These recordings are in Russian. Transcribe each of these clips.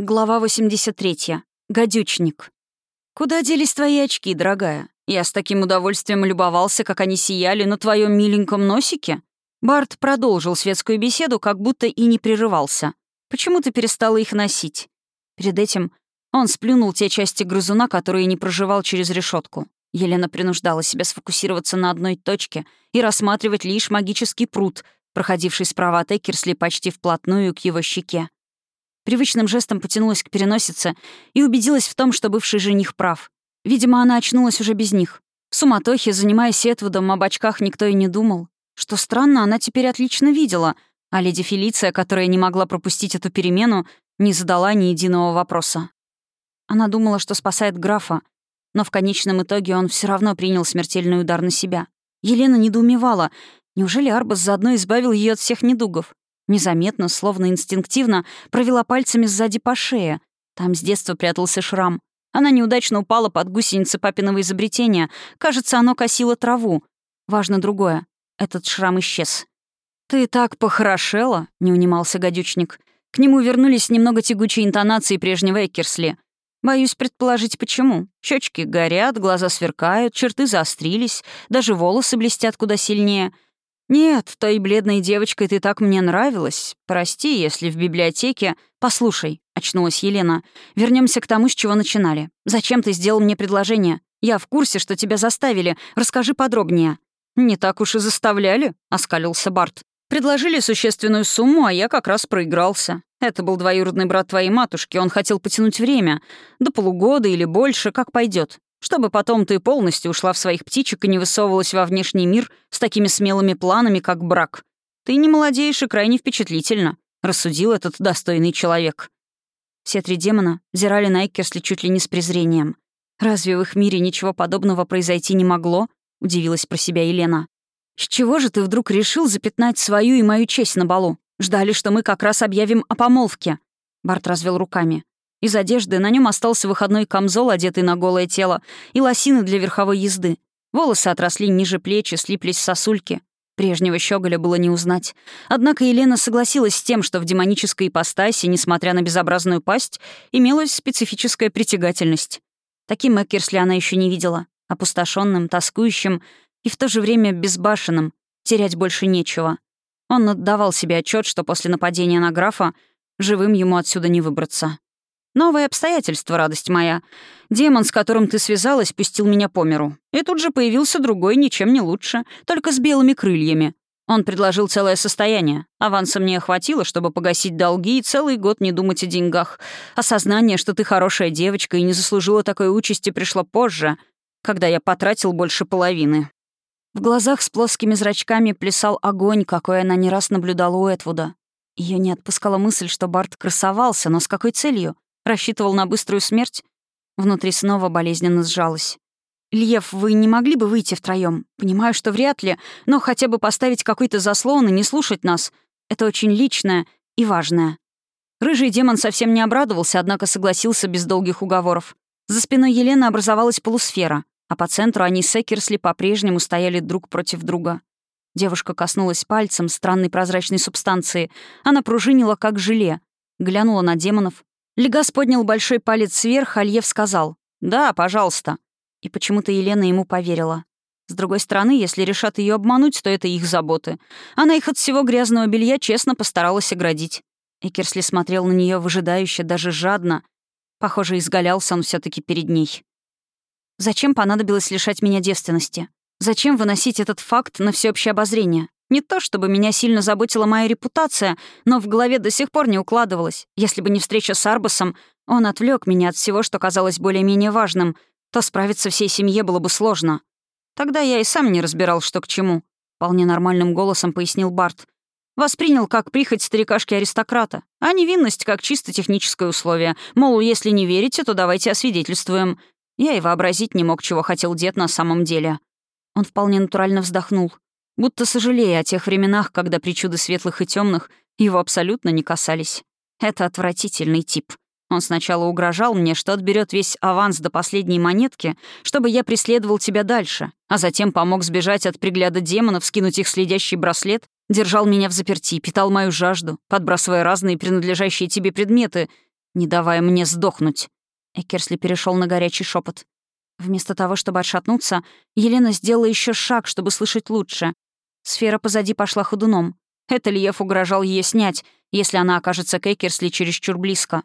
Глава 83. Гадючник. «Куда делись твои очки, дорогая? Я с таким удовольствием любовался, как они сияли на твоем миленьком носике». Барт продолжил светскую беседу, как будто и не прерывался. «Почему ты перестала их носить?» Перед этим он сплюнул те части грызуна, которые не проживал через решетку. Елена принуждала себя сфокусироваться на одной точке и рассматривать лишь магический пруд, проходивший справа от Экерсли почти вплотную к его щеке. Привычным жестом потянулась к переносице и убедилась в том, что бывший жених прав. Видимо, она очнулась уже без них. В суматохе, занимаясь Этвудом, об очках никто и не думал. Что странно, она теперь отлично видела, а леди Фелиция, которая не могла пропустить эту перемену, не задала ни единого вопроса. Она думала, что спасает графа, но в конечном итоге он все равно принял смертельный удар на себя. Елена недоумевала. Неужели Арбас заодно избавил ее от всех недугов? Незаметно, словно инстинктивно, провела пальцами сзади по шее. Там с детства прятался шрам. Она неудачно упала под гусеницы папиного изобретения. Кажется, оно косило траву. Важно другое. Этот шрам исчез. «Ты так похорошела», — не унимался гадючник. К нему вернулись немного тягучие интонации прежнего Эккерсли. Боюсь предположить, почему. Щечки горят, глаза сверкают, черты заострились, даже волосы блестят куда сильнее — «Нет, той бледной девочкой ты так мне нравилась. Прости, если в библиотеке...» «Послушай», — очнулась Елена, вернемся к тому, с чего начинали. Зачем ты сделал мне предложение? Я в курсе, что тебя заставили. Расскажи подробнее». «Не так уж и заставляли», — оскалился Барт. «Предложили существенную сумму, а я как раз проигрался. Это был двоюродный брат твоей матушки, он хотел потянуть время. До полугода или больше, как пойдет чтобы потом ты полностью ушла в своих птичек и не высовывалась во внешний мир с такими смелыми планами, как брак. Ты не молодеешь и крайне впечатлительно», — рассудил этот достойный человек. Все три демона взирали на Эккерсли чуть ли не с презрением. «Разве в их мире ничего подобного произойти не могло?» — удивилась про себя Елена. «С чего же ты вдруг решил запятнать свою и мою честь на балу? Ждали, что мы как раз объявим о помолвке». Барт развел руками. Из одежды на нем остался выходной камзол, одетый на голое тело, и лосины для верховой езды. Волосы отросли ниже плеч и слиплись сосульки. Прежнего щеголя было не узнать. Однако Елена согласилась с тем, что в демонической ипостаси, несмотря на безобразную пасть, имелась специфическая притягательность. Таким Эккерсли она еще не видела. Опустошенным, тоскующим и в то же время безбашенным. Терять больше нечего. Он отдавал себе отчет, что после нападения на графа живым ему отсюда не выбраться. Новое обстоятельство, радость моя. Демон, с которым ты связалась, пустил меня по миру. И тут же появился другой, ничем не лучше, только с белыми крыльями. Он предложил целое состояние. Аванса мне хватило, чтобы погасить долги и целый год не думать о деньгах. Осознание, что ты хорошая девочка и не заслужила такой участи, пришло позже, когда я потратил больше половины. В глазах с плоскими зрачками плясал огонь, какой она не раз наблюдала у Этвуда. Ее не отпускала мысль, что Барт красовался, но с какой целью? Рассчитывал на быструю смерть? Внутри снова болезненно сжалась. «Льев, вы не могли бы выйти втроем? Понимаю, что вряд ли, но хотя бы поставить какой-то заслон и не слушать нас. Это очень личное и важное». Рыжий демон совсем не обрадовался, однако согласился без долгих уговоров. За спиной Елены образовалась полусфера, а по центру они с Экерсли по-прежнему стояли друг против друга. Девушка коснулась пальцем странной прозрачной субстанции. Она пружинила, как желе. Глянула на демонов, Легас поднял большой палец вверх, а Льев сказал «Да, пожалуйста». И почему-то Елена ему поверила. С другой стороны, если решат ее обмануть, то это их заботы. Она их от всего грязного белья честно постаралась оградить. Экерсли смотрел на нее выжидающе, даже жадно. Похоже, изгалялся он все таки перед ней. «Зачем понадобилось лишать меня девственности? Зачем выносить этот факт на всеобщее обозрение? Не то чтобы меня сильно заботила моя репутация, но в голове до сих пор не укладывалось. Если бы не встреча с Арбасом, он отвлек меня от всего, что казалось более-менее важным, то справиться всей семье было бы сложно. Тогда я и сам не разбирал, что к чему. Вполне нормальным голосом пояснил Барт. Воспринял как прихоть старикашки-аристократа, а невинность как чисто техническое условие. Мол, если не верите, то давайте освидетельствуем. Я и вообразить не мог, чего хотел дед на самом деле. Он вполне натурально вздохнул будто сожалея о тех временах, когда причуды светлых и темных его абсолютно не касались. Это отвратительный тип. Он сначала угрожал мне, что отберет весь аванс до последней монетки, чтобы я преследовал тебя дальше, а затем помог сбежать от пригляда демонов, скинуть их следящий браслет, держал меня в заперти, питал мою жажду, подбрасывая разные принадлежащие тебе предметы. не давая мне сдохнуть. Экерсли перешел на горячий шепот. Вместо того, чтобы отшатнуться, Елена сделала еще шаг, чтобы слышать лучше. Сфера позади пошла ходуном. Это Льев угрожал ей снять, если она окажется к Экерсли чересчур близко.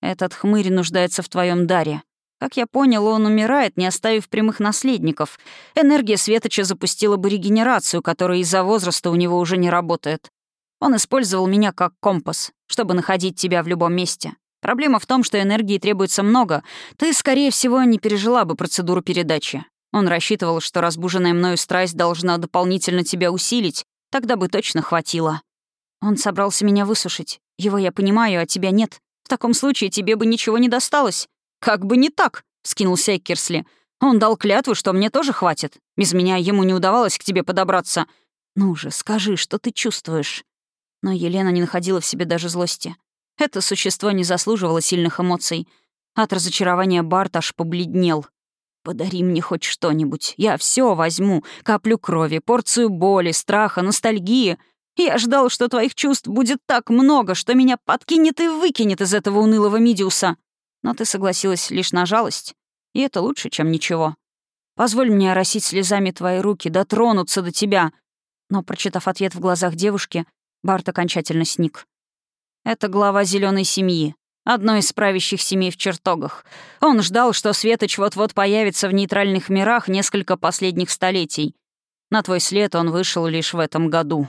Этот хмырь нуждается в твоем даре. Как я понял, он умирает, не оставив прямых наследников. Энергия Светоча запустила бы регенерацию, которая из-за возраста у него уже не работает. Он использовал меня как компас, чтобы находить тебя в любом месте. Проблема в том, что энергии требуется много. Ты, скорее всего, не пережила бы процедуру передачи. Он рассчитывал, что разбуженная мною страсть должна дополнительно тебя усилить, тогда бы точно хватило. Он собрался меня высушить. Его я понимаю, а тебя нет. В таком случае тебе бы ничего не досталось. «Как бы не так», — вскинулся Эккерсли. «Он дал клятву, что мне тоже хватит. Без меня ему не удавалось к тебе подобраться. Ну же, скажи, что ты чувствуешь». Но Елена не находила в себе даже злости. Это существо не заслуживало сильных эмоций. От разочарования Барт аж побледнел. «Подари мне хоть что-нибудь. Я все возьму. Каплю крови, порцию боли, страха, ностальгии. Я ждал, что твоих чувств будет так много, что меня подкинет и выкинет из этого унылого Мидиуса. Но ты согласилась лишь на жалость, и это лучше, чем ничего. Позволь мне оросить слезами твои руки, дотронуться до тебя». Но, прочитав ответ в глазах девушки, Барт окончательно сник. «Это глава зеленой семьи, одной из правящих семей в чертогах. Он ждал, что Светоч вот-вот появится в нейтральных мирах несколько последних столетий. На твой след он вышел лишь в этом году».